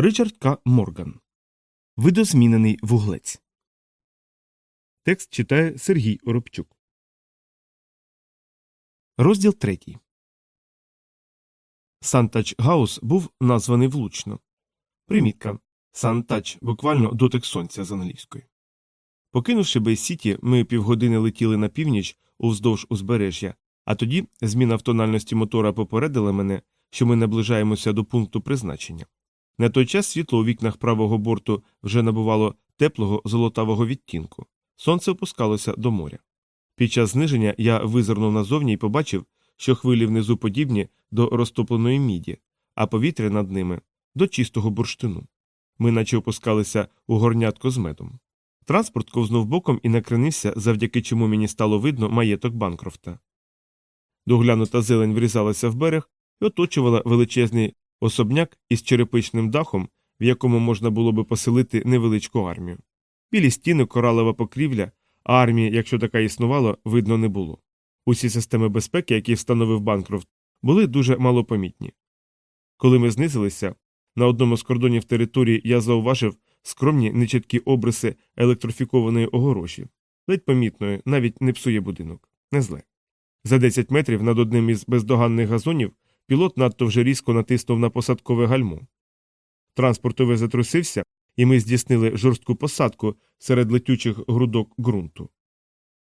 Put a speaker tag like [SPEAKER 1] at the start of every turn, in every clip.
[SPEAKER 1] Ричард К. Морган. Видозмінений вуглець. Текст читає Сергій Оробчук. Розділ третій. Сантач Гаус був названий влучно. Примітка. Сантач буквально дотик сонця з англійської. Покинувши Бейсіті, ми півгодини летіли на північ уздовж узбережжя, а тоді зміна в тональності мотора попередила мене, що ми наближаємося до пункту призначення. На той час світло у вікнах правого борту вже набувало теплого золотавого відтінку. Сонце опускалося до моря. Під час зниження я визирнув назовні і побачив, що хвилі внизу подібні до розтопленої міді, а повітря над ними до чистого бурштину. Ми наче опускалися у горнятко з медом. Транспорт ковзнув боком і накренився, завдяки чому мені стало видно маєток Банкрофта. Доглянута зелень врізалася в берег і оточувала величезний особняк із черепичним дахом, в якому можна було би поселити невеличку армію. Білі стіни, коралева покрівля, а армії, якщо така існувала, видно не було. Усі системи безпеки, які встановив Банкрофт, були дуже малопомітні. Коли ми знизилися, на одному з кордонів території я зауважив скромні нечіткі обриси електрофікованої огорожі, ледь помітної, навіть не псує будинок, не зле. За 10 метрів над одним із бездоганних газонів пілот надто вже різко натиснув на посадкове гальмо. Транспортове затрусився, і ми здійснили жорстку посадку серед летючих грудок ґрунту.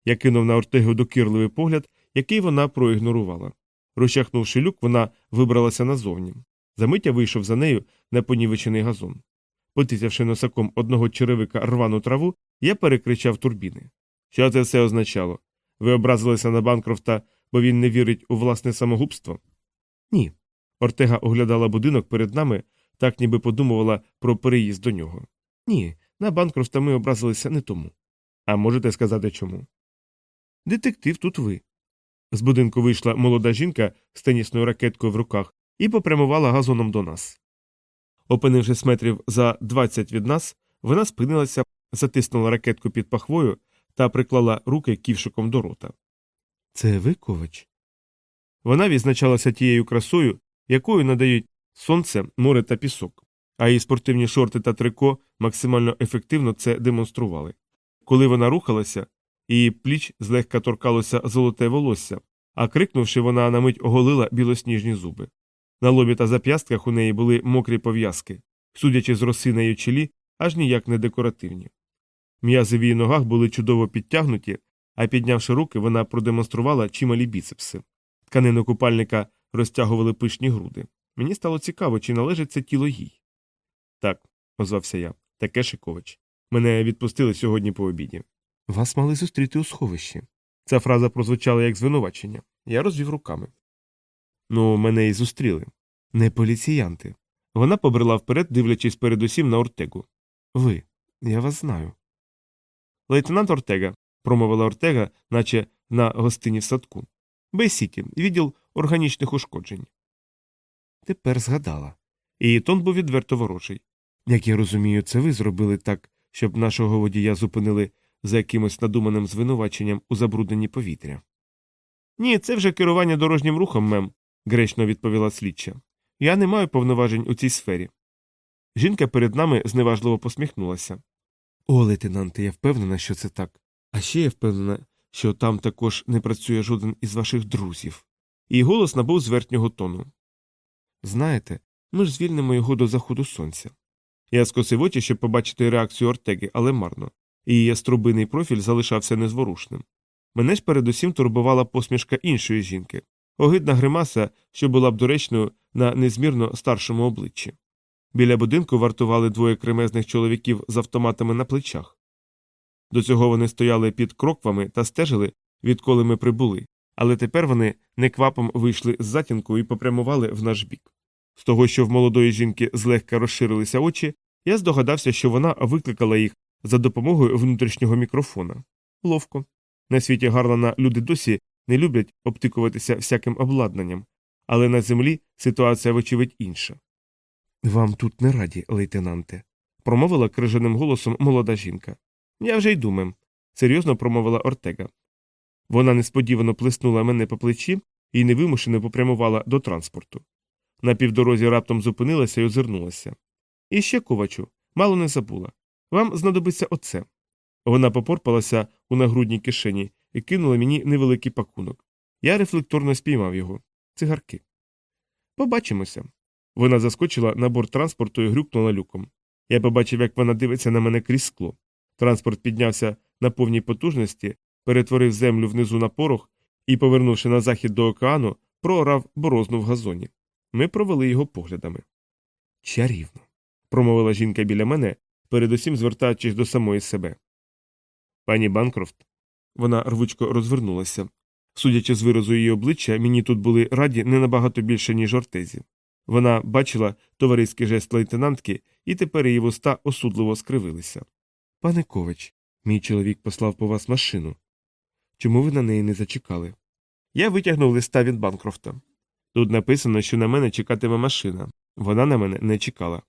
[SPEAKER 1] Я кинув на Ортегу докірливий погляд, який вона проігнорувала. Розчахнувши люк, вона вибралася назовні. Замиття вийшов за нею на понівечений газон. Потисявши носаком одного черевика рвану траву, я перекричав турбіни. Що це все означало? Ви образилися на Банкрофта, бо він не вірить у власне самогубство? Ні. Ортега оглядала будинок перед нами, так ніби подумувала про переїзд до нього. Ні, на Банкрофта ми образилися не тому. А можете сказати чому? Детектив тут ви. З будинку вийшла молода жінка з тенісною ракеткою в руках і попрямувала газоном до нас. Опинившись метрів за 20 від нас, вона спинилася, затиснула ракетку під пахвою та приклала руки ківшиком до рота. Це ви, ковач? Вона відзначалася тією красою, якою надають сонце, море та пісок, а її спортивні шорти та трико максимально ефективно це демонстрували. Коли вона рухалася, її пліч злегка торкалося золоте волосся, а крикнувши, вона на мить оголила білосніжні зуби. На лобі та зап'ястках у неї були мокрі пов'язки, судячи з роси на її чолі, аж ніяк не декоративні. М'язи в її ногах були чудово підтягнуті, а піднявши руки, вона продемонструвала чималі біцепси. Тканину купальника розтягували пишні груди. Мені стало цікаво, чи належить це тіло їй. Так, озвався я, таке Шикович. Мене відпустили сьогодні по обіді. Вас мали зустріти у сховищі. Ця фраза прозвучала як звинувачення. Я розвів руками. Ну, мене і зустріли. Не поліціянти. Вона побрела вперед, дивлячись передусім на Ортегу. Ви, я вас знаю. Лейтенант Ортега, промовила Ортега, наче на гостині в садку. Бейсіті, відділ органічних ушкоджень. Тепер згадала. Її тон був відверто ворожий. Як я розумію, це ви зробили так, щоб нашого водія зупинили за якимось надуманим звинуваченням у забрудненні повітря. Ні, це вже керування дорожнім рухом, мем, гречно відповіла слідча. Я не маю повноважень у цій сфері. Жінка перед нами зневажливо посміхнулася. О, лейтенанте, я впевнена, що це так. А ще я впевнена, що там також не працює жоден із ваших друзів. Її голос набув зверхнього тону. Знаєте, ми ж звільнимо його до заходу сонця. Я скосив очі, щоб побачити реакцію Ортеги, але марно. Її яструбиний профіль залишався незворушним. Мене ж передусім турбувала посмішка іншої жінки, огидна гримаса, що була б доречною на незмірно старшому обличчі. Біля будинку вартували двоє кремезних чоловіків з автоматами на плечах. До цього вони стояли під кроквами та стежили, відколи ми прибули, але тепер вони неквапом вийшли з затінку і попрямували в наш бік. З того, що в молодої жінки злегка розширилися очі, я здогадався, що вона викликала їх за допомогою внутрішнього мікрофона. Ловко. На світі Гарлана люди досі не люблять обтикуватися всяким обладнанням, але на землі ситуація, вочевидь, інша. Вам тут не раді, лейтенанте, промовила крижаним голосом молода жінка. Я вже й думаю, серйозно промовила Ортега. Вона несподівано плеснула мене по плечі і невимушено попрямувала до транспорту. На півдорозі раптом зупинилася і озирнулася. І ще, ковачу, мало не забула. Вам знадобиться оце. Вона попорпалася у нагрудній кишені і кинула мені невеликий пакунок. Я рефлекторно спіймав його. Цигарки. Побачимося. Вона заскочила на борт транспорту і грюкнула люком. Я побачив, як вона дивиться на мене крізь скло. Транспорт піднявся на повній потужності, перетворив землю внизу на порох і, повернувши на захід до океану, проорав борозну в газоні. Ми провели його поглядами. Чарівно. промовила жінка біля мене, передусім звертаючись до самої себе. Пані Банкрофт. Вона рвучко розвернулася. Судячи з виразу її обличчя, мені тут були раді не набагато більше, ніж ортезі. Вона бачила товариський жест лейтенантки, і тепер її вуста осудливо скривилися. Пане Ковач, мій чоловік послав по вас машину. Чому ви на неї не зачекали? Я витягнув листа від Банкрофта. Тут написано, що на мене чекатиме машина. Вона на мене не чекала.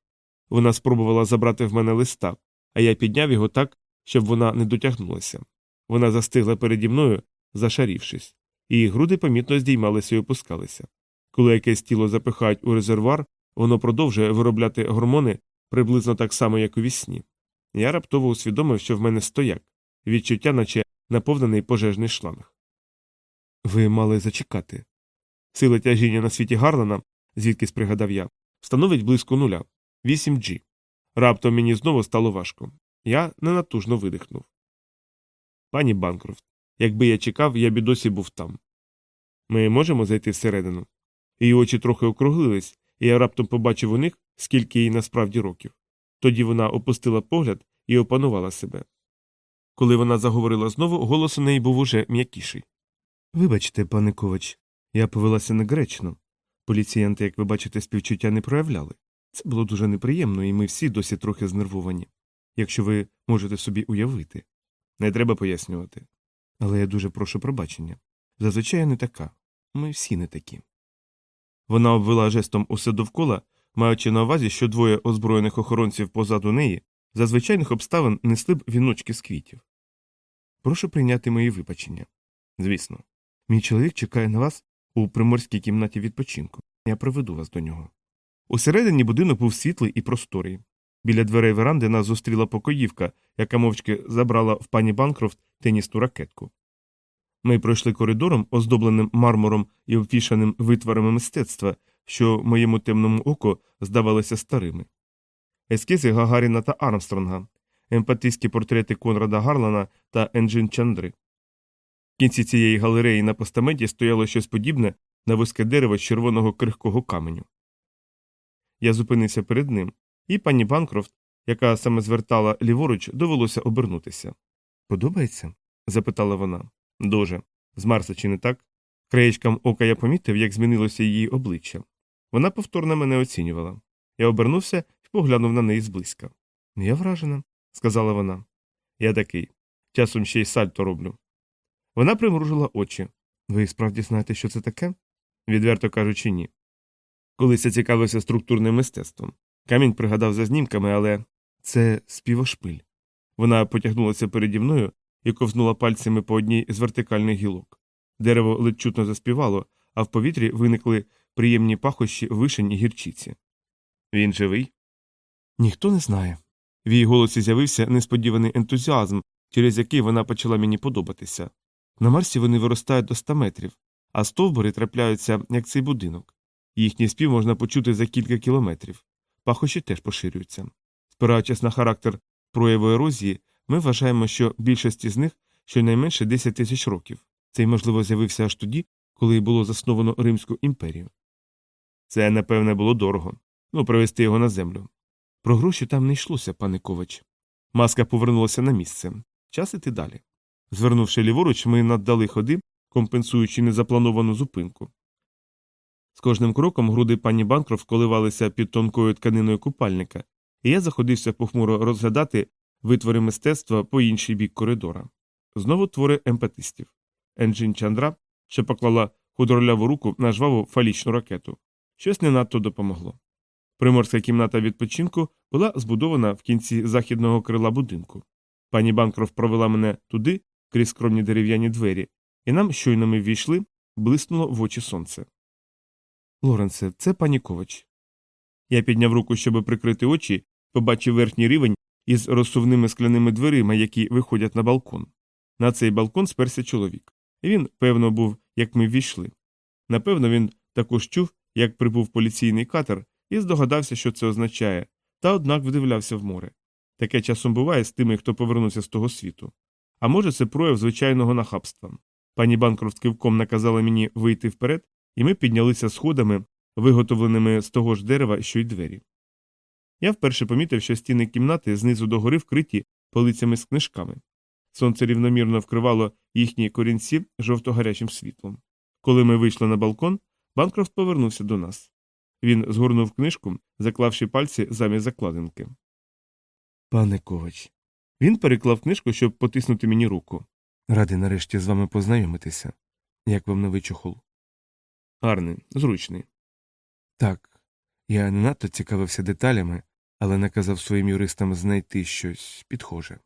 [SPEAKER 1] Вона спробувала забрати в мене листа, а я підняв його так, щоб вона не дотягнулася. Вона застигла переді мною, зашарівшись, її груди помітно здіймалися і опускалися. Коли якесь тіло запихають у резервуар, воно продовжує виробляти гормони приблизно так само, як у вісні. Я раптово усвідомив, що в мене стояк, відчуття, наче наповнений пожежний шланг. Ви мали зачекати. Сила тяжіння на світі Гарлена, звідки спригадав я, становить близько нуля 8G. Раптом мені знову стало важко. Я ненатужно видихнув. Пані Банкрофт, якби я чекав, я б досі був там. Ми можемо зайти всередину. Її очі трохи округлились, і я раптом побачив у них, скільки їй насправді років. Тоді вона опустила погляд і опанувала себе. Коли вона заговорила знову, голос у неї був уже м'якіший. Вибачте, пане Ковач, я повелася негречно. Поліціянти, як ви бачите, співчуття не проявляли. Це було дуже неприємно, і ми всі досі трохи знервовані. Якщо ви можете собі уявити. Не треба пояснювати. Але я дуже прошу пробачення. Зазвичай я не така. Ми всі не такі. Вона обвела жестом усе довкола, маючи на увазі, що двоє озброєних охоронців позаду неї за звичайних обставин несли б віночки з квітів. Прошу прийняти мої вибачення. Звісно, мій чоловік чекає на вас у приморській кімнаті відпочинку. Я приведу вас до нього. Усередині будинок був світлий і просторий. Біля дверей веранди нас зустріла покоївка, яка мовчки забрала в пані Банкрофт тенісну ракетку. Ми пройшли коридором, оздобленим мармуром і обвішаним витворами мистецтва, що моєму темному оку здавалися старими. Ескізи Гагаріна та Армстронга, емпатійські портрети Конрада Гарлана та Енджин Чандри. В кінці цієї галереї на постаменті стояло щось подібне на вузьке дерево з червоного крихкого каменю. Я зупинився перед ним, і пані Банкрофт, яка саме звертала ліворуч, довелося обернутися. Подобається? запитала вона. Дуже. З Марса, чи не так? Краєчкам ока я помітив, як змінилося її обличчя. Вона повторно мене оцінювала. Я обернувся і поглянув на неї зблизька. Я вражена, сказала вона. Я такий. Часом ще й сальто роблю. Вона примружила очі. Ви справді знаєте, що це таке? Відверто кажучи, ні. Колись я цікавився структурним мистецтвом. Камінь пригадав за знімками, але це співошпиль. Вона потягнулася переді мною і ковзнула пальцями по одній з вертикальних гілок. Дерево ледь чутно заспівало, а в повітрі виникли приємні пахощі вишень і гірчиці. Він живий? Ніхто не знає. В її голосі з'явився несподіваний ентузіазм, через який вона почала мені подобатися. На Марсі вони виростають до ста метрів, а стовбури трапляються, як цей будинок. Їхній спів можна почути за кілька кілометрів. Пахощі теж поширюються. Спираючись на характер прояву ерозії, ми вважаємо, що більшість з них щонайменше 10 тисяч років. Цей, можливо, з'явився аж тоді, коли було засновано Римську імперію. Це, напевне, було дорого ну, привезти його на землю. Про гроші там не йшлося, пане Ковач. Маска повернулася на місце. Час іти далі. Звернувши ліворуч, ми наддали ходи, компенсуючи незаплановану зупинку. З кожним кроком груди пані Банкроф коливалися під тонкою тканиною купальника, і я заходився похмуро розглядати витвори мистецтва по інший бік коридора. Знову твори емпатистів. Енджин Чандра, що поклала худорляву руку на жваву фалічну ракету. Щось не надто допомогло. Приморська кімната відпочинку була збудована в кінці західного крила будинку. Пані Банкроф провела мене туди, крізь скромні дерев'яні двері, і нам, щойно ми ввійшли, блиснуло в очі сонце. Лоренсе, це пані Ковач. Я підняв руку, щоб прикрити очі, побачив верхній рівень із розсувними скляними дверима, які виходять на балкон. На цей балкон сперся чоловік. Він, певно, був, як ми ввійшли. Напевно, він також чув, як прибув поліційний катер, і здогадався, що це означає, та однак вдивлявся в море. Таке часом буває з тими, хто повернувся з того світу. А може, це прояв звичайного нахабства. Пані Банкрофт кивком наказала мені вийти вперед, і ми піднялися сходами, виготовленими з того ж дерева, що й двері. Я вперше помітив, що стіни кімнати знизу догори вкриті полицями з книжками. Сонце рівномірно вкривало їхні корінці жовто-гарячим світлом. Коли ми вийшли на балкон, Банкрофт повернувся до нас. Він згорнув книжку, заклавши пальці замість закладинки. Пане Ковач. Він переклав книжку, щоб потиснути мені руку. Радий нарешті з вами познайомитися. Як вам новий чохол? Гарний, зручний. Так. Я не надто цікавився деталями, але наказав своїм юристам знайти щось підхоже.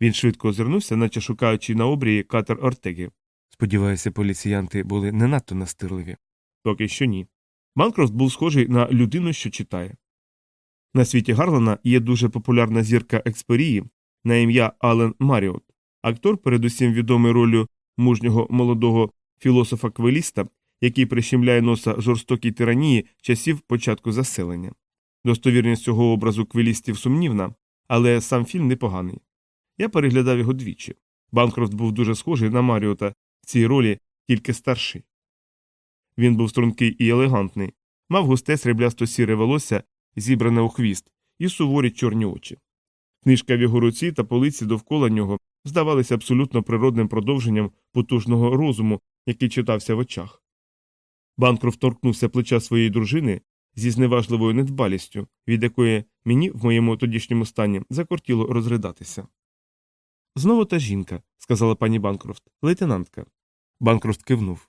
[SPEAKER 1] Він швидко озирнувся, наче шукаючи на обрії катер Ортеги. Сподіваюся, поліціянти були не надто настирливі. Поки що ні. Банкрофт був схожий на людину, що читає. На світі Гарлана є дуже популярна зірка експерії на ім'я Ален Маріот, актор, передусім відомий ролью мужнього молодого філософа-квеліста, який прищемляє носа жорстокій тиранії часів початку заселення. Достовірність цього образу квелістів сумнівна, але сам фільм непоганий. Я переглядав його двічі. Банкрофт був дуже схожий на Маріота в цій ролі, тільки старший. Він був стрункий і елегантний, мав густе сріблясто сіре волосся, зібране у хвіст, і суворі чорні очі. Книжка в його руці та полиці довкола нього здавалися абсолютно природним продовженням потужного розуму, який читався в очах. Банкрофт торкнувся плеча своєї дружини зі зневажливою недбалістю, від якої мені в моєму тодішньому стані закортіло розридатися. Знову та жінка, сказала пані Банкрофт, лейтенантка. Банкрофт кивнув.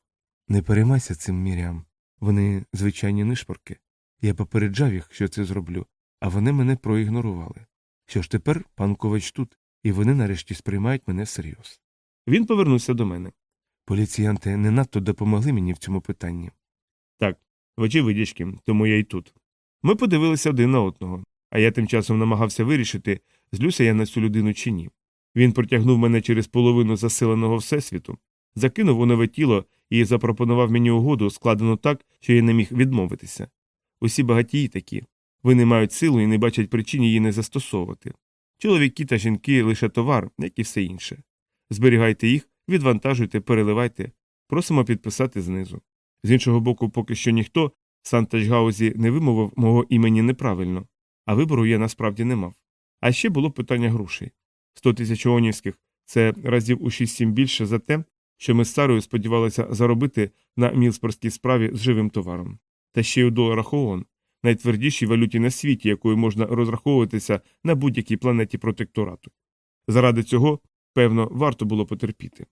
[SPEAKER 1] Не переймайся цим мірям. Вони звичайні нишпорки. Я попереджав їх, що це зроблю, а вони мене проігнорували. Що ж тепер пан Ковач тут, і вони нарешті сприймають мене всерйоз. Він повернувся до мене. Поліціянти не надто допомогли мені в цьому питанні. Так, вочевидячки, тому я й тут. Ми подивилися один на одного, а я тим часом намагався вирішити, злюся я на цю людину чи ні. Він протягнув мене через половину заселеного всесвіту, закинув у нове тіло і запропонував мені угоду, складену так, що я не міг відмовитися. Усі багатії такі. Вони мають силу і не бачать причин її не застосовувати. Чоловіки та жінки лише товар, як і все інше. Зберігайте їх, відвантажуйте, переливайте, просимо підписати знизу. З іншого боку, поки що ніхто в Сантачгаузі не вимовив мого імені неправильно, а вибору я насправді не мав. А ще було питання грошей. Сто тисяч онівських це разів у 6-7 більше за те, що ми з Сарою сподівалися заробити на мілспорській справі з живим товаром. Та ще й у доларах ООН, найтвердішій валюті на світі, якою можна розраховуватися на будь-якій планеті протекторату. Заради цього, певно, варто було потерпіти.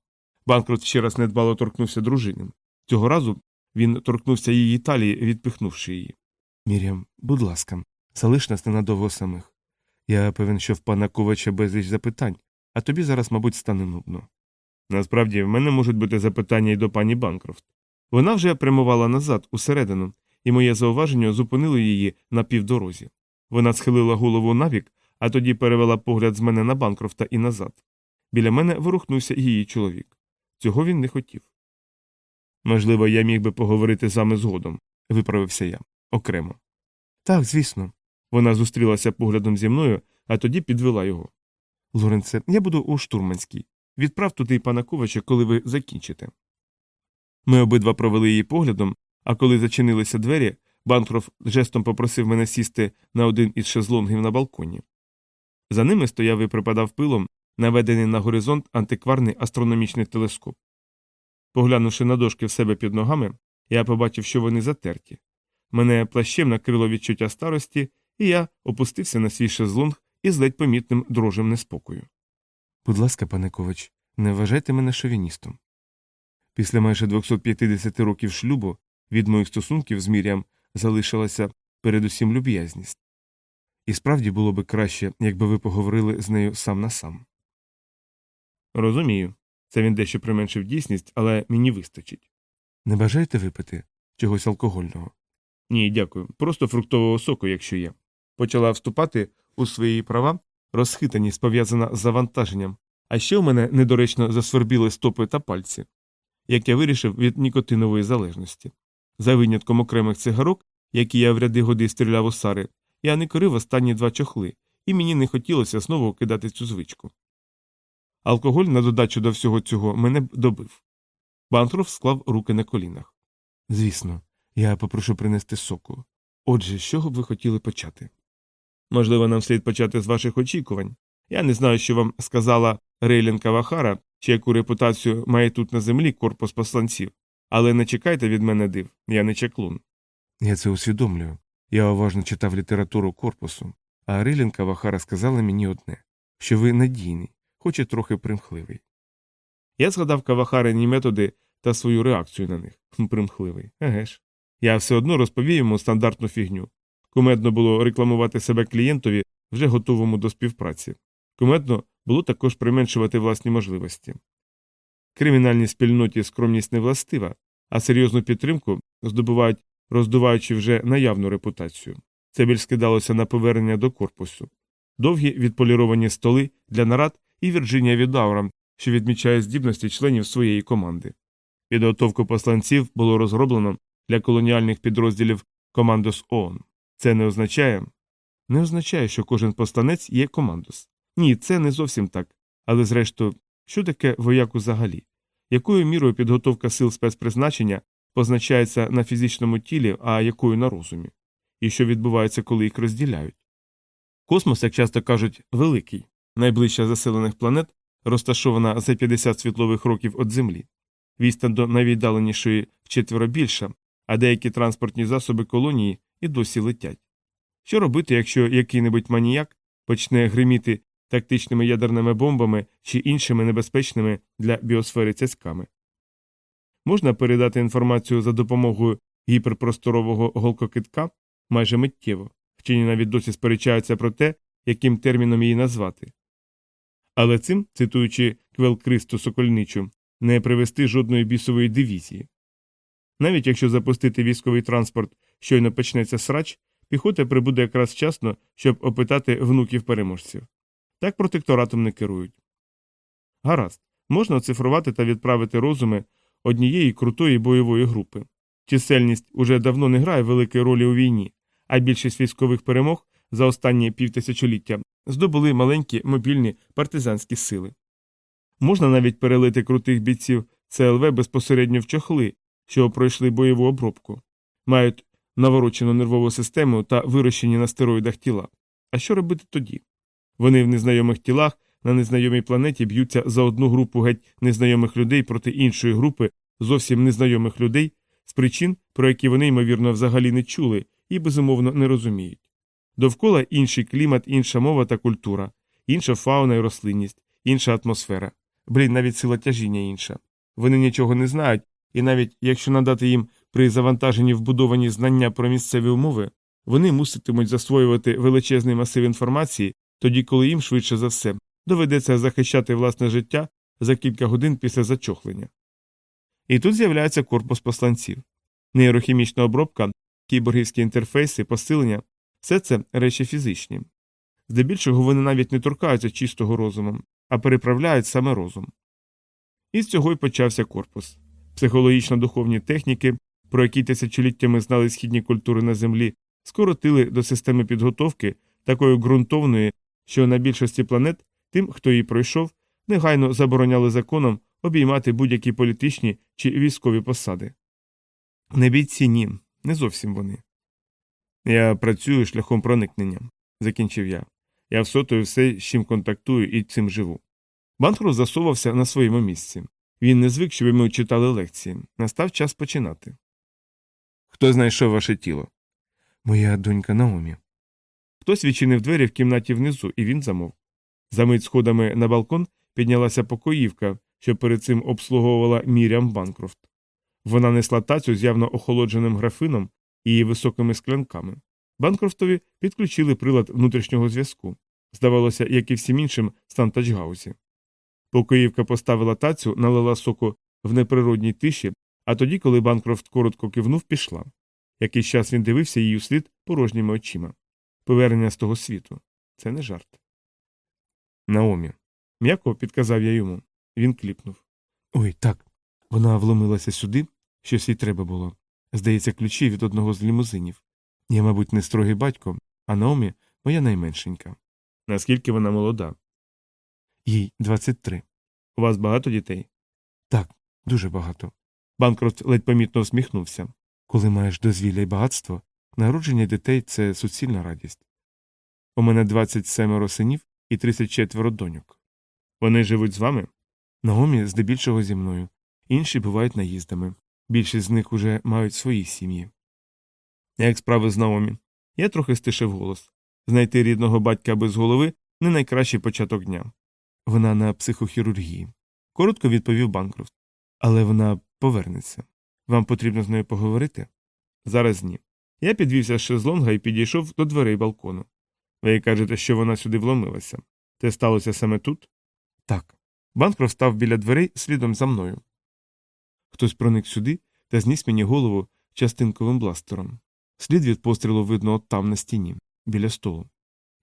[SPEAKER 1] Банкрот ще раз недбало торкнувся дружини. Цього разу він торкнувся її талії, відпихнувши її. Мір'ям, будь ласка, залиш нас ненадовго самих. Я певен, що в пана Ковача безліч запитань, а тобі зараз, мабуть, стане нудно. Насправді, в мене можуть бути запитання й до пані Банкрофт. Вона вже прямувала назад, усередину, і моє зауваження зупинило її на півдорозі. Вона схилила голову набік, а тоді перевела погляд з мене на Банкрофта і назад. Біля мене ворухнувся її чоловік. Цього він не хотів. Можливо, я міг би поговорити з вами згодом, виправився я окремо. Так, звісно. Вона зустрілася поглядом зі мною, а тоді підвела його. Лоренце, я буду у штурманській. Відправ туди пана Ковача, коли ви закінчите. Ми обидва провели її поглядом, а коли зачинилися двері, Банкроф жестом попросив мене сісти на один із шезлонгів на балконі. За ними стояв і припадав пилом наведений на горизонт антикварний астрономічний телескоп. Поглянувши на дошки в себе під ногами, я побачив, що вони затерті. Мене плащем накрило відчуття старості, і я опустився на свій шезлонг із ледь помітним дрожем неспокою. Будь ласка, пане Ковач, не вважайте мене шовіністом. Після майже 250 років шлюбу від моїх стосунків з Мір'ям залишилася передусім люб'язність. І справді було би краще, якби ви поговорили з нею сам на сам. Розумію. Це він дещо применшив дійсність, але мені вистачить. Не бажаєте випити чогось алкогольного? Ні, дякую. Просто фруктового соку, якщо є. Почала вступати у свої права, розхитаність пов'язана з завантаженням, а ще у мене недоречно засвербіли стопи та пальці, як я вирішив від нікотинової залежності. За винятком окремих цигарок, які я в ряди годи стріляв у сари, я не корив останні два чохли, і мені не хотілося знову кидати цю звичку. Алкоголь, на додачу до всього цього, мене добив. Банкроф склав руки на колінах. Звісно, я попрошу принести соку. Отже, з чого б ви хотіли почати? Можливо, нам слід почати з ваших очікувань. Я не знаю, що вам сказала Рейлін Кавахара, чи яку репутацію має тут на землі корпус посланців, але не чекайте від мене див, я не чеклун. Я це усвідомлюю. Я уважно читав літературу корпусу, а Рейлін Кавахара сказала мені одне що ви надійний, хоч і трохи примхливий. Я згадав Кавахарині методи та свою реакцію на них. Примхливий. Еге ж. Я все одно розповів йому стандартну фігню. Кумедно було рекламувати себе клієнтові, вже готовому до співпраці. Кумедно було також применшувати власні можливості. Кримінальній спільноті скромність не властива, а серйозну підтримку здобувають, роздуваючи вже наявну репутацію. Це більш скидалося на повернення до корпусу. Довгі відполіровані столи для нарад і Вірджинія Відаура, що відмічає здібності членів своєї команди. Підготовку посланців було розроблено для колоніальних підрозділів Командос ООН. Це не означає не означає, що кожен посланець є командос. Ні, це не зовсім так. Але, зрештою, що таке вояк взагалі? Якою мірою підготовка сил спецпризначення позначається на фізичному тілі, а якою на розумі? І що відбувається, коли їх розділяють? Космос, як часто кажуть, великий, найближча заселених планет, розташована за 50 світлових років від Землі. Відстань до найвіддаленішої вчетверо більша, а деякі транспортні засоби колонії і досі летять. Що робити, якщо який-небудь маніяк почне гриміти тактичними ядерними бомбами чи іншими небезпечними для біосфери цяцьками? Можна передати інформацію за допомогою гіперпросторового голкокитка майже миттєво, вчені навіть досі сперечаються про те, яким терміном її назвати. Але цим, цитуючи Квелкристу Сокольничу, не привести жодної бісової дивізії. Навіть якщо запустити військовий транспорт, щойно почнеться срач, піхота прибуде якраз вчасно, щоб опитати внуків переможців. Так протекторатом не керують. Гаразд, можна оцифрувати та відправити розуми однієї крутої бойової групи. Чисельність уже давно не грає великої ролі у війні, а більшість військових перемог за останні півтисячоліття здобули маленькі мобільні партизанські сили. Можна навіть перелити крутих бійців ЦЛВ безпосередньо в чохли, що пройшли бойову обробку, мають наворочену нервову систему та вирощені на стероїдах тіла. А що робити тоді? Вони в незнайомих тілах на незнайомій планеті б'ються за одну групу геть незнайомих людей проти іншої групи зовсім незнайомих людей з причин, про які вони, ймовірно, взагалі не чули і безумовно не розуміють. Довкола інший клімат, інша мова та культура, інша фауна і рослинність, інша атмосфера. Блін, навіть сила тяжіння інша. Вони нічого не знають, і навіть якщо надати їм при завантаженні вбудовані знання про місцеві умови, вони муситимуть засвоювати величезний масив інформації, тоді коли їм швидше за все доведеться захищати власне життя за кілька годин після зачохлення. І тут з'являється корпус посланців. Нейрохімічна обробка, кіборгівські інтерфейси, посилення все це речі фізичні. Здебільшого вони навіть не торкаються чистого розуму, а переправляють саме розум. І з цього й почався корпус. Психологічно духовні техніки, про які тисячоліттями знали східні культури на землі, скоротили до системи підготовки такої ґрунтовної, що на більшості планет тим, хто її пройшов, негайно забороняли законом обіймати будь-які політичні чи військові посади. Не бійці ні, не зовсім вони. Я працюю шляхом проникнення, закінчив я. Я всотую все, з чим контактую і цим живу. Банхру засовався на своєму місці. Він не звик, щоб ми читали лекції. Настав час починати. Хто знайшов ваше тіло? Моя донька Наомі. Хтось відчинив двері в кімнаті внизу, і він замовк. Замить сходами на балкон піднялася покоївка, що перед цим обслуговувала Мірям Банкрофт. Вона несла тацю з явно охолодженим графином і високими склянками. Банкрофтові підключили прилад внутрішнього зв'язку. Здавалося, як і всім іншим стан тачгаузі. Покоївка поставила тацю, налила соку в неприродній тиші, а тоді, коли Банкрофт коротко кивнув, пішла. Якийсь час він дивився її услід порожніми очима. Повернення з того світу. Це не жарт. Наомі. М'яко підказав я йому. Він кліпнув. Ой, так. Вона вломилася сюди, щось їй треба було. Здається, ключі від одного з лімузинів. Я, мабуть, не строгий батько, а Наомі моя найменшенька. Наскільки вона молода? Їй 23. У вас багато дітей? Так, дуже багато. Банкрофт ледь помітно всміхнувся. Коли маєш дозвілля й багатство, народження дітей це суцільна радість. У мене 27 синів і 34 доньок. Вони живуть з вами? Наомі здебільшого зі мною. Інші бувають наїздами. Більшість з них уже мають свої сім'ї. Як справи з Наомі? Я трохи стишив голос. Знайти рідного батька без голови не найкращий початок дня. Вона на психохірургії. Коротко відповів Банкрофт. Але вона повернеться. Вам потрібно з нею поговорити? Зараз ні. Я підвівся з шезлонга і підійшов до дверей балкону. Ви кажете, що вона сюди вломилася. Це сталося саме тут? Так. Банкрофт став біля дверей слідом за мною. Хтось проник сюди та зніс мені голову частинковим бластером. Слід від пострілу видно от там на стіні, біля столу.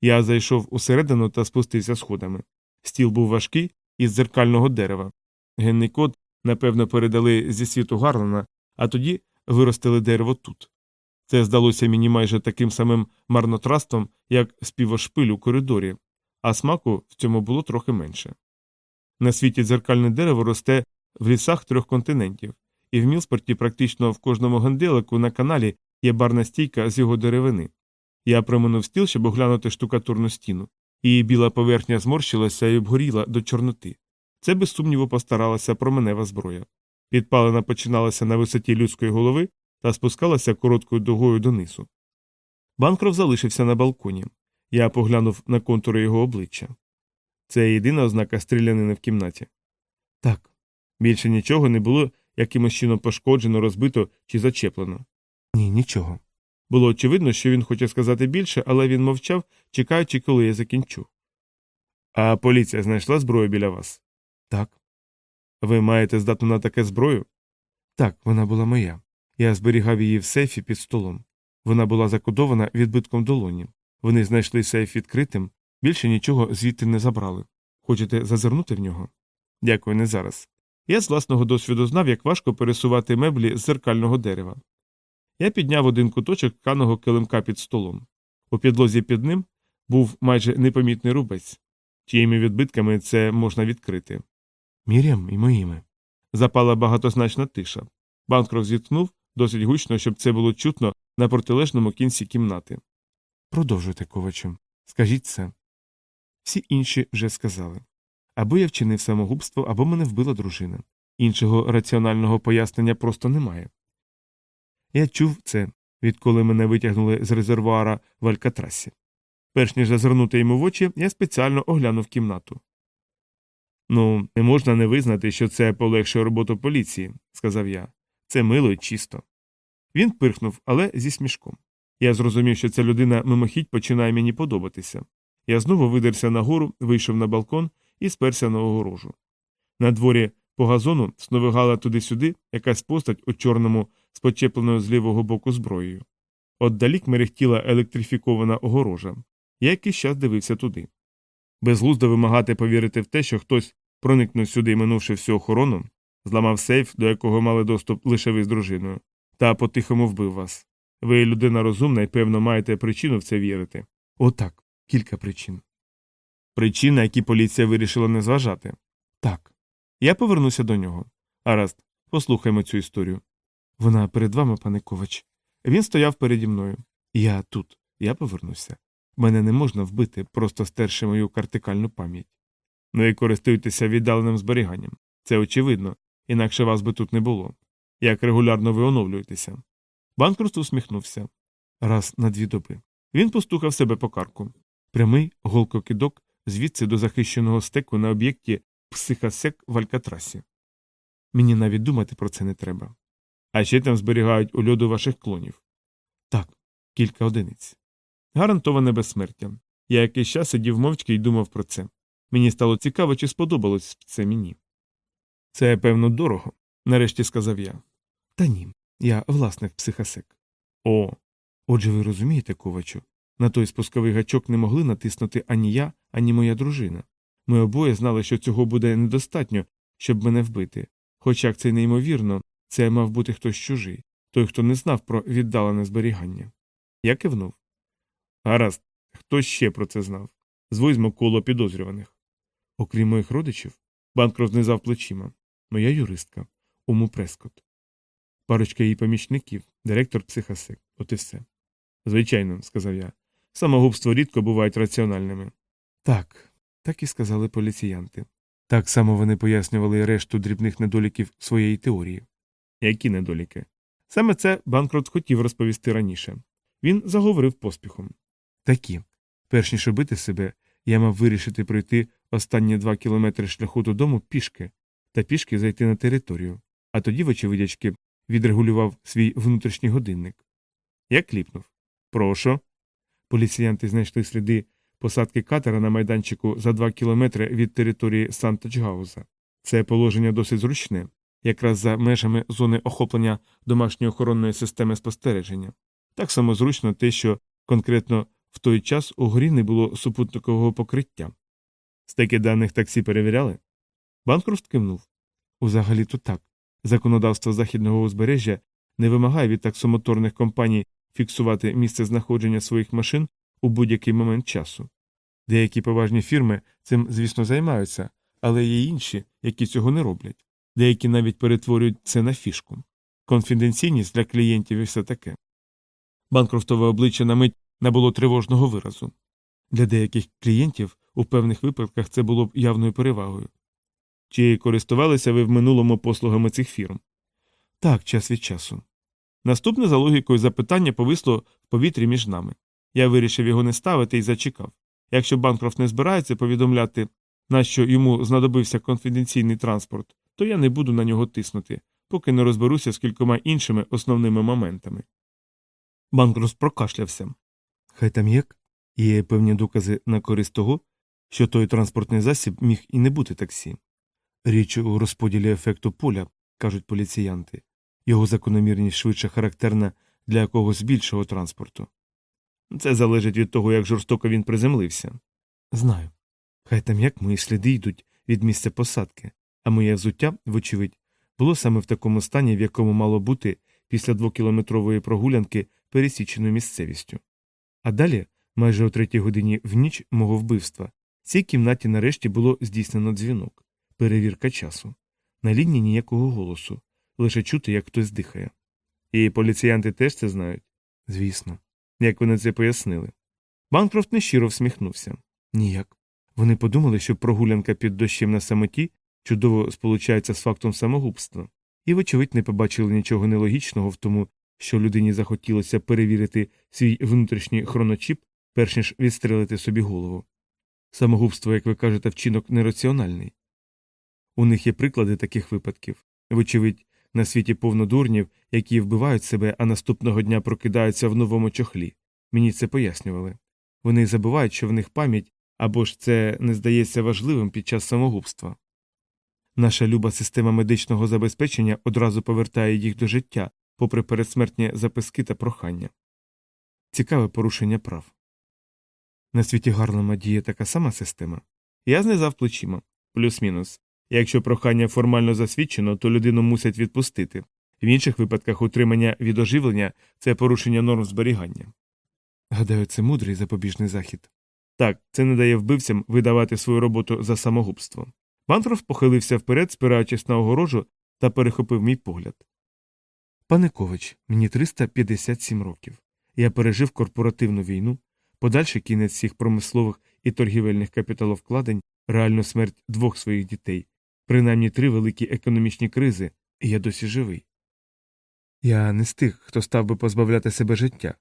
[SPEAKER 1] Я зайшов усередину та спустився сходами. Стіл був важкий із дзеркального дерева. Генний код, напевно, передали зі світу Гарлана, а тоді виростили дерево тут. Це здалося мені майже таким самим марнотратством, як співошпиль у коридорі, а смаку в цьому було трохи менше. На світі дзеркальне дерево росте в лісах трьох континентів, і в Мілспорті практично в кожному генделику на каналі є барна стійка з його деревини. Я проминув стіл, щоб оглянути штукатурну стіну. Її біла поверхня зморщилася і обгоріла до чорноти. Це без сумніву постаралася променева зброя. Підпалена починалася на висоті людської голови та спускалася короткою дугою донизу. Банкров залишився на балконі. Я поглянув на контури його обличчя. Це єдина ознака стрілянини в кімнаті. Так. Більше нічого не було якимось чином пошкоджено, розбито чи зачеплено. Ні, нічого. Було очевидно, що він хоче сказати більше, але він мовчав, чекаючи, коли я закінчу. А поліція знайшла зброю біля вас? Так. Ви маєте здатну на таке зброю? Так, вона була моя. Я зберігав її в сейфі під столом. Вона була закодована відбитком долоні. Вони знайшли сейф відкритим, більше нічого звідти не забрали. Хочете зазирнути в нього? Дякую, не зараз. Я з власного досвіду знав, як важко пересувати меблі з зеркального дерева. Я підняв один куточок тканого килимка під столом. У підлозі під ним був майже непомітний рубець, чиїми відбитками це можна відкрити. Мірям і моїми. Запала багатозначна тиша. Банкров зіткнув досить гучно, щоб це було чутно на протилежному кінці кімнати. Продовжуйте, ковачу. Скажіть це. Всі інші вже сказали. Або я вчинив самогубство, або мене вбила дружина. Іншого раціонального пояснення просто немає. Я чув це, відколи мене витягнули з резервуара в Алькатрасі. Перш ніж зазирнути йому в очі, я спеціально оглянув кімнату. Ну, не можна не визнати, що це полегшує роботу поліції, сказав я. Це мило і чисто. Він пирхнув, але зі смішком. Я зрозумів, що ця людина мимохідь починає мені подобатися. Я знову видерся нагору, вийшов на балкон і сперся на огорожу. На дворі по газону сновигала туди-сюди якась постать у чорному з почепленою з лівого боку зброєю. Отдалік мерехтіла електрифікована огорожа. Я якийсь час дивився туди. Безглуздо вимагати повірити в те, що хтось проникнув сюди, минувши всю охорону, зламав сейф, до якого мали доступ лише ви з дружиною, та по-тихому вбив вас. Ви людина розумна і, певно, маєте причину в це вірити. Отак, кілька причин. Причин, які поліція вирішила не зважати. Так. Я повернуся до нього. Араст, послухаймо цю історію. Вона перед вами, пане Ковач. Він стояв переді мною. Я тут, я повернуся. Мене не можна вбити, просто стерши мою картикальну пам'ять. Ну і користуйтеся віддаленим зберіганням. Це очевидно, інакше вас би тут не було. Як регулярно ви оновлюєтеся. Банкрост усміхнувся. Раз на дві доби. Він постукав себе по карку. Прямий голкокидок звідси до захищеного стеку на об'єкті психасек в Алькатрасі. Мені навіть думати про це не треба. А ще там зберігають у льоду ваших клонів. Так, кілька одиниць. Гарантоване безсмертя. Я якийсь час сидів мовчки і думав про це. Мені стало цікаво, чи сподобалось це мені. Це, певно, дорого, нарешті сказав я. Та ні, я власник психасек. О. Отже, ви розумієте, ковачу, На той спусковий гачок не могли натиснути ані я, ані моя дружина. Ми обоє знали, що цього буде недостатньо, щоб мене вбити. Хоч як це неймовірно, це мав бути хтось чужий, той, хто не знав про віддалене зберігання. Я кивнув. Гаразд, хто ще про це знав? Звозьмо коло підозрюваних. Окрім моїх родичів, Банкро знизав плечима. Моя юристка, Уму Прескот. Парочка її помічників, директор психосек. От і все. Звичайно, сказав я. Самогубство рідко бувають раціональними. Так, так і сказали поліціянти. Так само вони пояснювали решту дрібних недоліків своєї теорії. Які недоліки? Саме це Банкрот хотів розповісти раніше. Він заговорив поспіхом. Такі. Перш ніж убити себе, я мав вирішити пройти останні два кілометри шляху додому пішки та пішки зайти на територію, а тоді, вочевидячки, відрегулював свій внутрішній годинник. Я кліпнув. Прошу. Поліціянти знайшли сліди посадки катера на майданчику за два кілометри від території Сантачгауза. Це положення досить зручне, якраз за межами зони охоплення домашньої охоронної системи спостереження. Так само зручно те, що конкретно в той час у горі не було супутникового покриття. Стеки даних таксі перевіряли? Банкрофт кивнув. Узагалі то так. Законодавство західного узбережжя не вимагає від таксомоторних компаній фіксувати місце знаходження своїх машин у будь-який момент часу. Деякі поважні фірми цим, звісно, займаються, але є інші, які цього не роблять. Деякі навіть перетворюють це на фішку. Конфіденційність для клієнтів і все таке. Банкрофтове обличчя на мить набуло тривожного виразу. Для деяких клієнтів у певних випадках це було б явною перевагою. Чи користувалися ви в минулому послугами цих фірм? Так, час від часу. Наступне за логікою запитання повисло в повітрі між нами. Я вирішив його не ставити і зачекав. Якщо Банкрофт не збирається повідомляти, на що йому знадобився конфіденційний транспорт, то я не буду на нього тиснути, поки не розберуся з кількома іншими основними моментами. Банкрофт прокашлявся. Хай там як. Є певні докази на користь того, що той транспортний засіб міг і не бути таксі. Річ у розподілі ефекту поля, кажуть поліціянти, його закономірність швидше характерна для якогось більшого транспорту. Це залежить від того, як жорстоко він приземлився. Знаю. Хай там як мої сліди йдуть від місця посадки, а моє взуття, вочевидь, було саме в такому стані, в якому мало бути після двокілометрової прогулянки пересіченою місцевістю. А далі, майже о третій годині в ніч мого вбивства, в цій кімнаті нарешті було здійснено дзвінок, перевірка часу. На лінії ніякого голосу, лише чути, як хтось дихає. І поліціянти теж це знають? Звісно. Як вони це пояснили? Банкрофт нещиро всміхнувся. Ніяк. Вони подумали, що прогулянка під дощем на самоті чудово сполучається з фактом самогубства, і, вочевидь, не побачили нічого нелогічного в тому, що людині захотілося перевірити свій внутрішній хроночіп, перш ніж відстрелити собі голову. Самогубство, як ви кажете, вчинок нераціональний. У них є приклади таких випадків. Вочевидь, на світі повно дурнів, які вбивають себе, а наступного дня прокидаються в новому чохлі. Мені це пояснювали. Вони забувають, що в них пам'ять або ж це не здається важливим під час самогубства. Наша люба система медичного забезпечення одразу повертає їх до життя, попри передсмертні записки та прохання. Цікаве порушення прав. На світі Гарлема діє така сама система. Я знизав плечима, плюс-мінус. Якщо прохання формально засвідчено, то людину мусять відпустити. В інших випадках утримання від оживлення це порушення норм зберігання. Гадаю, це мудрий запобіжний захід. Так, це не дає вбивцям видавати свою роботу за самогубство. Бантров похилився вперед, спираючись на огорожу, та перехопив мій погляд. Пане Ковач, мені 357 років. Я пережив корпоративну війну, подальший кінець всіх промислових і торгівельних капіталовкладень, реальну смерть двох своїх дітей, принаймні три великі економічні кризи, і я досі живий. Я не з тих, хто став би позбавляти себе життя.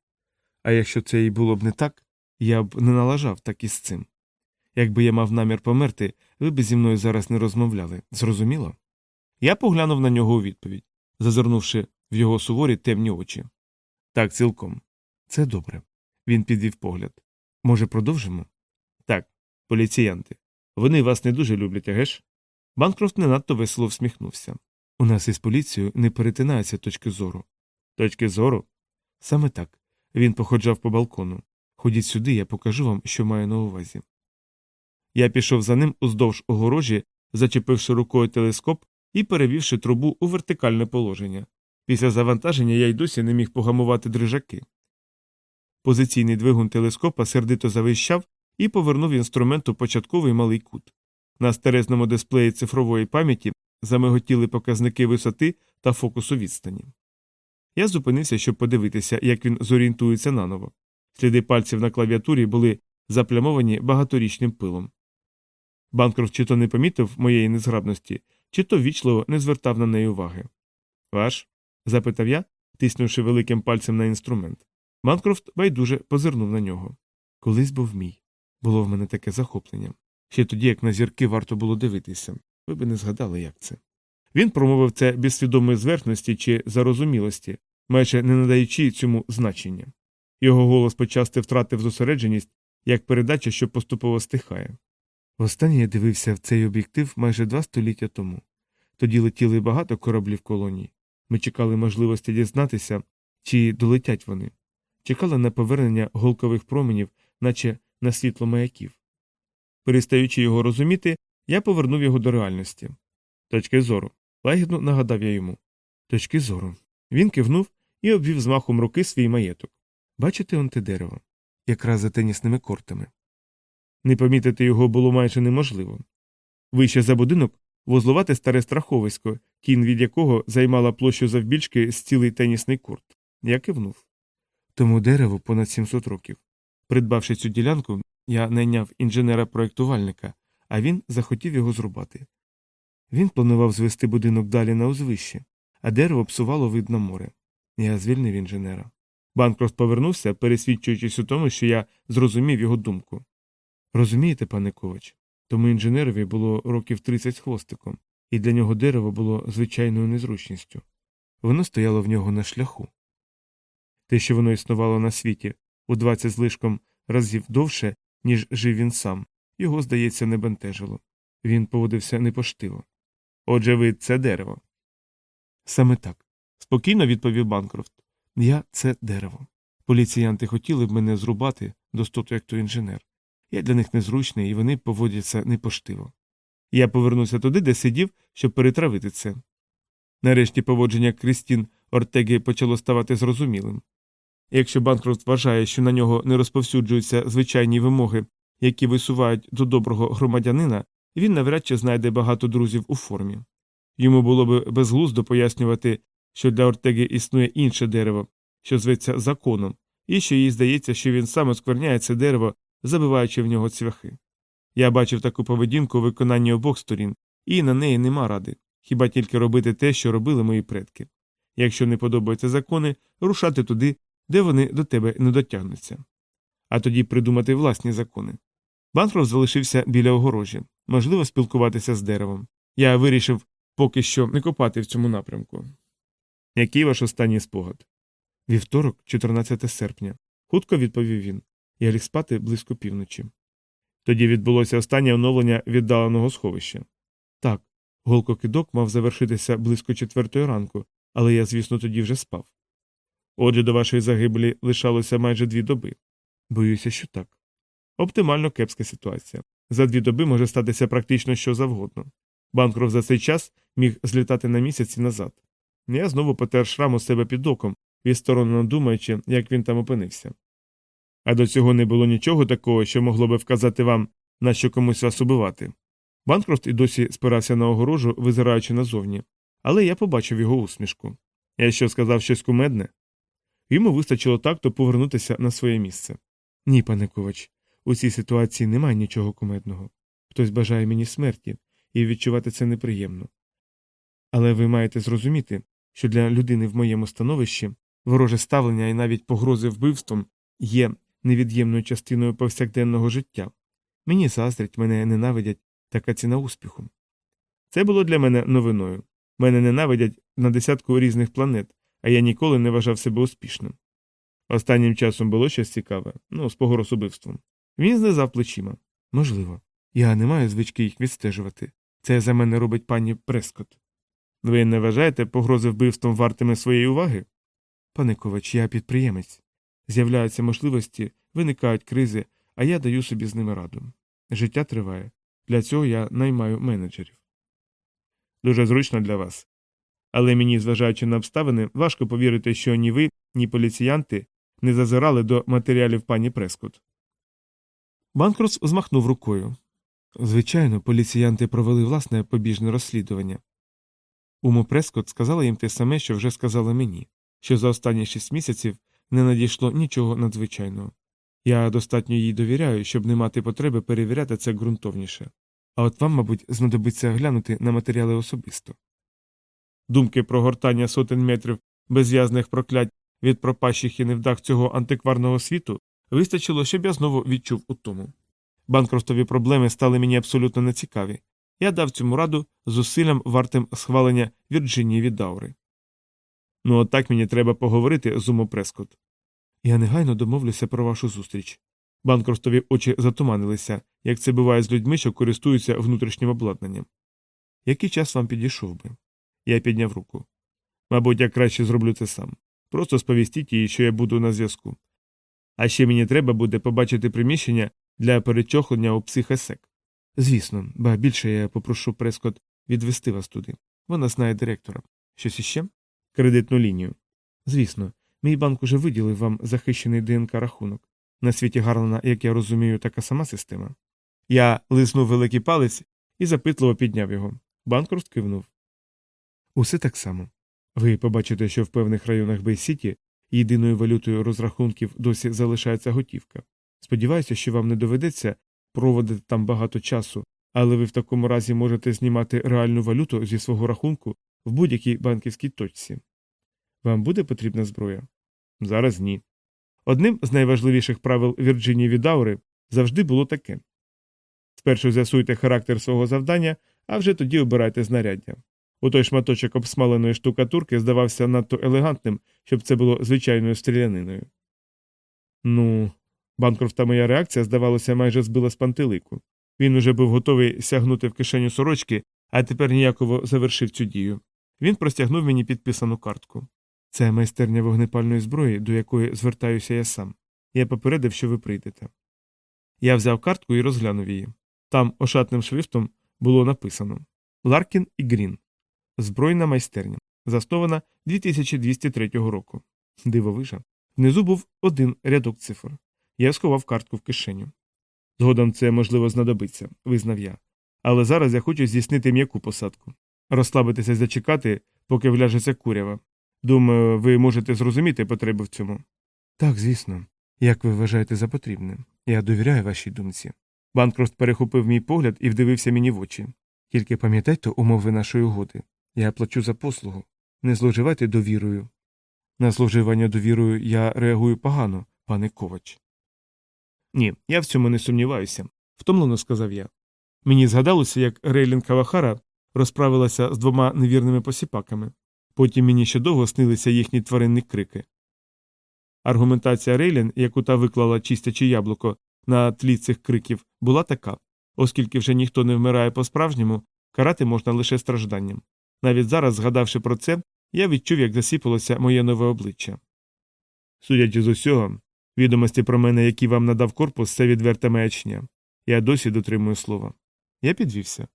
[SPEAKER 1] А якщо це і було б не так, я б не налажав так із цим. Якби я мав намір померти, ви б зі мною зараз не розмовляли. Зрозуміло? Я поглянув на нього у відповідь, зазирнувши в його суворі темні очі. Так, цілком. Це добре. Він підвів погляд. Може, продовжимо? Так, поліціянти. Вони вас не дуже люблять, агеш? Банкрофт не надто весело всміхнувся. У нас із поліцією не перетинаються точки зору. Точки зору? Саме так. Він походжав по балкону. Ходіть сюди, я покажу вам, що маю на увазі. Я пішов за ним уздовж огорожі, зачепивши рукою телескоп і перевівши трубу у вертикальне положення. Після завантаження я й досі не міг погамувати дрижаки. Позиційний двигун телескопа сердито завищав і повернув інструмент у початковий малий кут. На стерезному дисплеї цифрової пам'яті замиготіли показники висоти та фокусу відстані. Я зупинився, щоб подивитися, як він зорієнтується наново. Сліди пальців на клавіатурі були заплямовані багаторічним пилом. Банкрофт чи то не помітив моєї незграбності, чи то вічливо не звертав на неї уваги. Ваш? Запитав я, тиснувши великим пальцем на інструмент. Банкрофт байдуже позирнув на нього. Колись був мій. Було в мене таке захоплення. Ще тоді, як на зірки варто було дивитися. Ви би не згадали, як це. Він промовив це без свідомої зверхності чи зарозумілості, майже не надаючи цьому значення. Його голос почасти втратив зосередженість, як передача, що поступово стихає. Востаннє я дивився в цей об'єктив майже два століття тому. Тоді летіли багато кораблів колонії. Ми чекали можливості дізнатися, чи долетять вони, чекали на повернення голкових променів, наче на світло маяків. Перестаючи його розуміти, я повернув його до реальності. Точки зору. Лагідно нагадав я йому. Точки зору. Він кивнув і обвів змахом руки свій маєток. Бачите он те дерево? Якраз за тенісними кортами. Не помітити його було майже неможливо. Вище за будинок вузлувате старе страховисько, кін від якого займала площу завбільшки з цілий тенісний корт. Я кивнув. Тому дерево понад 700 років. Придбавши цю ділянку, я найняв інженера-проєктувальника, а він захотів його зрубати. Він планував звести будинок далі на узвище, а дерево псувало вид на море. Я звільнив інженера. Банкрофт повернувся, пересвідчуючись у тому, що я зрозумів його думку. Розумієте, пане Ковач, тому інженерові було років 30 хвостиком, і для нього дерево було звичайною незручністю. Воно стояло в нього на шляху. Те, що воно існувало на світі у 20 злишком разів довше, ніж жив він сам, його, здається, не бентежило. Він поводився непоштиво. Отже, ви це дерево. Саме так. Спокійно відповів Банкрофт. Я це дерево. Поліціянти хотіли б мене зрубати достоту, як той інженер. Я для них незручний, і вони поводяться непоштиво. Я повернувся туди, де сидів, щоб перетравити це. Нарешті поводження Крістін Ортеги почало ставати зрозумілим. Якщо Банкрофт вважає, що на нього не розповсюджуються звичайні вимоги, які висувають до доброго громадянина, він навряд чи знайде багато друзів у формі. Йому було б безглуздо пояснювати, що для Ортеги існує інше дерево, що зветься законом, і що їй здається, що він сам оскверняє це дерево, забиваючи в нього цвяхи. Я бачив таку поведінку у виконанні обох сторін, і на неї нема ради, хіба тільки робити те, що робили мої предки. Якщо не подобаються закони, рушати туди, де вони до тебе не дотягнуться. А тоді придумати власні закони. Банкрофт залишився біля огорожі, можливо, спілкуватися з деревом. Я вирішив поки що не копати в цьому напрямку. Який ваш останній спогад? Вівторок, 14 серпня, хутко відповів він. Я ліг спати близько півночі. Тоді відбулося останнє оновлення віддаленого сховища. Так, голкокидок мав завершитися близько четвертої ранку, але я, звісно, тоді вже спав. Отже, до вашої загибелі лишалося майже дві доби. Боюся, що так. Оптимально кепська ситуація. За дві доби може статися практично що завгодно. Банкров за цей час міг злітати на місяць і назад. Я знову потер шрам у себе під оком, відсторонено думаючи, як він там опинився. А до цього не було нічого такого, що могло би вказати вам, на що комусь вас убивати. Банкрофт і досі спирався на огорожу, визираючи назовні, але я побачив його усмішку. Я що сказав щось кумедне? Йому вистачило такту повернутися на своє місце. Ні, пане Ковач, у цій ситуації немає нічого кумедного. Хтось бажає мені смерті, і відчувати це неприємно. Але ви маєте зрозуміти, що для людини в моєму становищі вороже ставлення і навіть погрози вбивством є невід'ємною частиною повсякденного життя. Мені заздрять, мене ненавидять така ціна успіху. Це було для мене новиною. Мене ненавидять на десятку різних планет, а я ніколи не вважав себе успішним. Останнім часом було щось цікаве, ну, з погроз убивством. Він знизав плечима. Можливо. Я не маю звички їх відстежувати. Це за мене робить пані Прескот. Ви не вважаєте погрози вбивством вартими своєї уваги? Пане Ковач, я підприємець. З'являються можливості, виникають кризи, а я даю собі з ними раду. Життя триває. Для цього я наймаю менеджерів. Дуже зручно для вас. Але мені, зважаючи на обставини, важко повірити, що ні ви, ні поліціянти не зазирали до матеріалів пані Прескот. Банкрос змахнув рукою. Звичайно, поліціянти провели власне побіжне розслідування. Уму Прескот сказала їм те саме, що вже сказала мені, що за останні шість місяців не надійшло нічого надзвичайного. Я достатньо їй довіряю, щоб не мати потреби перевіряти це ґрунтовніше. А от вам, мабуть, знадобиться глянути на матеріали особисто. Думки про гортання сотень метрів безв'язних проклять від пропащих і невдах цього антикварного світу вистачило, щоб я знову відчув утому. Банкрофтові проблеми стали мені абсолютно нецікаві. Я дав цьому раду зусиллям вартим схвалення Вірджинії від Даури. Ну, от так мені треба поговорити з Умо Прескот. Я негайно домовлюся про вашу зустріч. Банкрофтові очі затуманилися, як це буває з людьми, що користуються внутрішнім обладнанням. Який час вам підійшов би? Я підняв руку. Мабуть, я краще зроблю це сам. Просто сповістіть їй, що я буду на зв'язку. А ще мені треба буде побачити приміщення для перечохлення у психосек. Звісно, ба більше я попрошу Прескот відвести вас туди. Вона знає директора. Щось іще? Кредитну лінію. Звісно, мій банк уже виділив вам захищений ДНК рахунок. На світі Гарлена, як я розумію, така сама система. Я лиснув великий палець і запитливо підняв його. Банкрофт кивнув. Усе так само. Ви побачите, що в певних районах Бейсіті єдиною валютою розрахунків досі залишається готівка. Сподіваюся, що вам не доведеться проводити там багато часу, але ви в такому разі можете знімати реальну валюту зі свого рахунку в будь-якій банківській точці. Вам буде потрібна зброя? Зараз ні. Одним з найважливіших правил Вірджинії Відаури завжди було таке спершу з'ясуйте характер свого завдання, а вже тоді обирайте знаряддя. У той шматочок обсмаленої штукатурки здавався надто елегантним, щоб це було звичайною стріляниною. Ну, Банкрофта моя реакція, здавалося, майже збила з пантелику. Він уже був готовий сягнути в кишеню сорочки, а тепер ніяково завершив цю дію. Він простягнув мені підписану картку. Це майстерня вогнепальної зброї, до якої звертаюся я сам. Я попередив, що ви прийдете. Я взяв картку і розглянув її. Там ошатним шрифтом було написано Ларкін і Грін. Збройна майстерня. Заснована 2203 року. Дивовижа. Внизу був один рядок цифр. Я сховав картку в кишеню. Згодом це, можливо, знадобиться, визнав я. Але зараз я хочу здійснити м'яку посадку. Розслабитися і зачекати, поки вляжеться курява. Думаю, ви можете зрозуміти потребу в цьому. Так, звісно. Як ви вважаєте за потрібне? Я довіряю вашій думці. Банкрофт перехопив мій погляд і вдивився мені в очі. Тільки пам'ятайте умови нашої угоди. Я плачу за послугу. Не зловживайте довірою. На зловживання довірою я реагую погано, пане Ковач. Ні, я в цьому не сумніваюся, втомлено сказав я. Мені згадалося, як Рейлін Кавахара розправилася з двома невірними посіпаками. Потім мені ще довго снилися їхні тваринні крики. Аргументація Рейлін, яку та виклала чистячи яблуко на тлі цих криків, була така оскільки вже ніхто не вмирає по справжньому, карати можна лише стражданням. Навіть зараз, згадавши про це, я відчув, як засіпалося моє нове обличчя. Судячи з усього, відомості про мене, які вам надав корпус, це відверта маячня. Я досі дотримую слова. Я підвівся.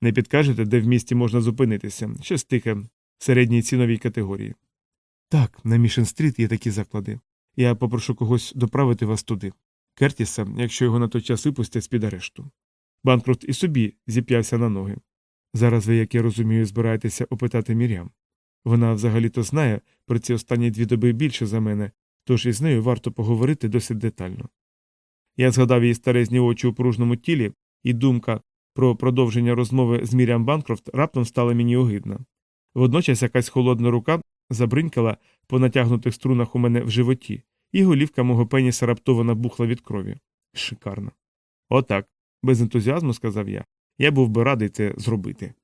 [SPEAKER 1] Не підкажете, де в місті можна зупинитися, щось тихе, середній ціновій категорії. Так, на Мішен стріт є такі заклади. Я попрошу когось доправити вас туди. Кертіса, якщо його на той час випустять з під арешту. Банкрофт і собі зіп'явся на ноги. Зараз ви, як я розумію, збираєтеся опитати Мір'ям. Вона взагалі-то знає про ці останні дві доби більше за мене, тож із нею варто поговорити досить детально. Я згадав її старезні очі у пружному тілі, і думка про продовження розмови з Мір'ям Банкрофт раптом стала мені огидна. Водночас якась холодна рука забринькала по натягнутих струнах у мене в животі, і голівка мого пеніса раптово набухла від крові. Шикарно. Отак, без ентузіазму сказав я. Я був би радий це зробити.